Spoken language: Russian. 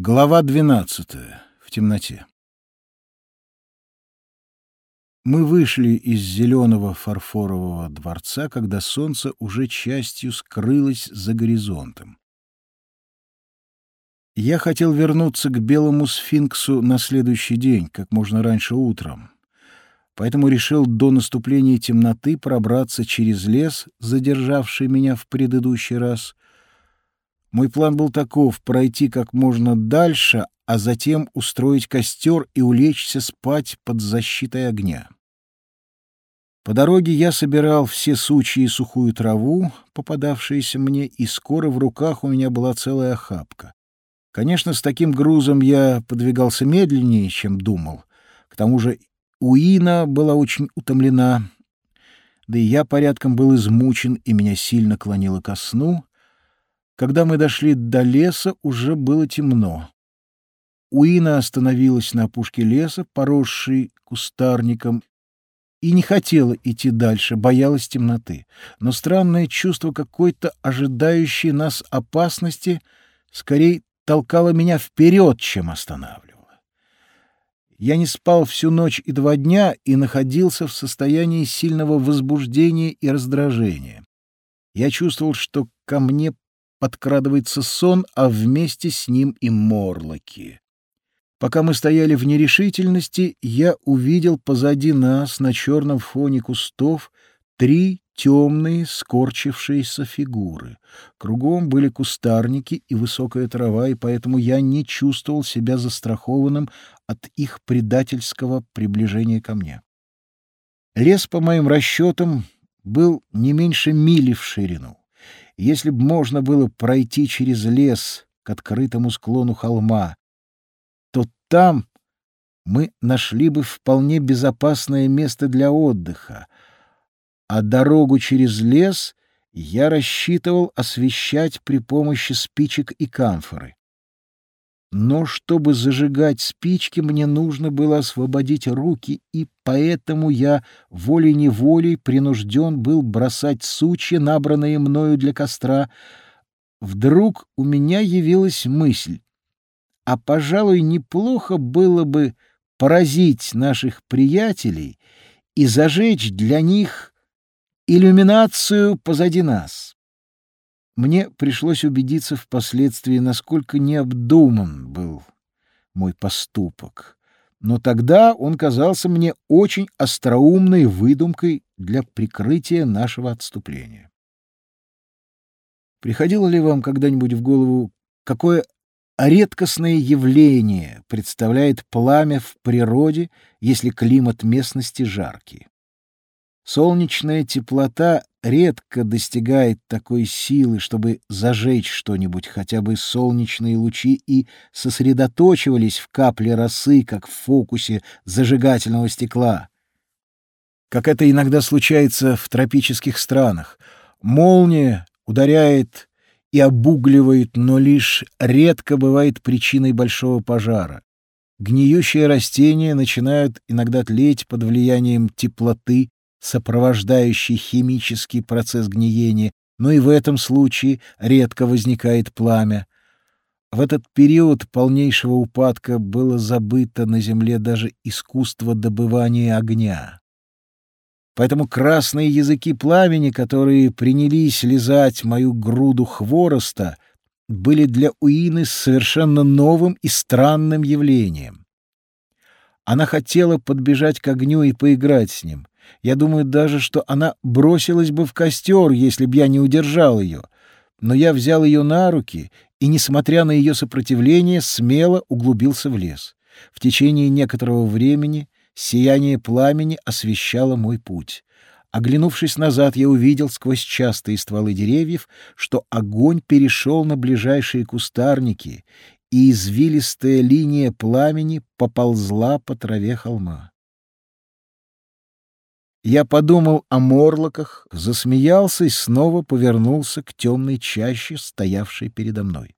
Глава 12. В темноте. Мы вышли из зеленого фарфорового дворца, когда солнце уже частью скрылось за горизонтом. Я хотел вернуться к белому сфинксу на следующий день, как можно раньше утром. Поэтому решил до наступления темноты пробраться через лес, задержавший меня в предыдущий раз, мой план был таков — пройти как можно дальше, а затем устроить костер и улечься спать под защитой огня. По дороге я собирал все сучьи и сухую траву, попадавшиеся мне, и скоро в руках у меня была целая охапка. Конечно, с таким грузом я подвигался медленнее, чем думал. К тому же Уина была очень утомлена, да и я порядком был измучен, и меня сильно клонило ко сну, когда мы дошли до леса, уже было темно. Уина остановилась на опушке леса, поросшей кустарником, и не хотела идти дальше, боялась темноты. Но странное чувство какой-то ожидающей нас опасности скорее толкало меня вперед, чем останавливало. Я не спал всю ночь и два дня и находился в состоянии сильного возбуждения и раздражения. Я чувствовал, что ко мне подкрадывается сон, а вместе с ним и морлоки. Пока мы стояли в нерешительности, я увидел позади нас на черном фоне кустов три темные скорчившиеся фигуры. Кругом были кустарники и высокая трава, и поэтому я не чувствовал себя застрахованным от их предательского приближения ко мне. Лес, по моим расчетам, был не меньше мили в ширину. Если б можно было пройти через лес к открытому склону холма, то там мы нашли бы вполне безопасное место для отдыха, а дорогу через лес я рассчитывал освещать при помощи спичек и камфоры. Но чтобы зажигать спички, мне нужно было освободить руки, и поэтому я волей-неволей принужден был бросать сучья, набранные мною для костра. Вдруг у меня явилась мысль, а, пожалуй, неплохо было бы поразить наших приятелей и зажечь для них иллюминацию позади нас. Мне пришлось убедиться впоследствии, насколько необдуман был мой поступок. Но тогда он казался мне очень остроумной выдумкой для прикрытия нашего отступления. Приходило ли вам когда-нибудь в голову, какое редкостное явление представляет пламя в природе, если климат местности жаркий? Солнечная теплота редко достигает такой силы, чтобы зажечь что-нибудь, хотя бы солнечные лучи и сосредоточивались в капле росы, как в фокусе зажигательного стекла. Как это иногда случается в тропических странах. Молния ударяет и обугливает, но лишь редко бывает причиной большого пожара. Гниющие растения начинают иногда тлеть под влиянием теплоты, сопровождающий химический процесс гниения, но и в этом случае редко возникает пламя. В этот период полнейшего упадка было забыто на земле даже искусство добывания огня. Поэтому красные языки пламени, которые принялись лизать мою груду хвороста, были для Уины совершенно новым и странным явлением. Она хотела подбежать к огню и поиграть с ним. Я думаю даже, что она бросилась бы в костер, если б я не удержал ее. Но я взял ее на руки и, несмотря на ее сопротивление, смело углубился в лес. В течение некоторого времени сияние пламени освещало мой путь. Оглянувшись назад, я увидел сквозь частые стволы деревьев, что огонь перешел на ближайшие кустарники, и извилистая линия пламени поползла по траве холма. Я подумал о морлоках, засмеялся и снова повернулся к темной чаще, стоявшей передо мной.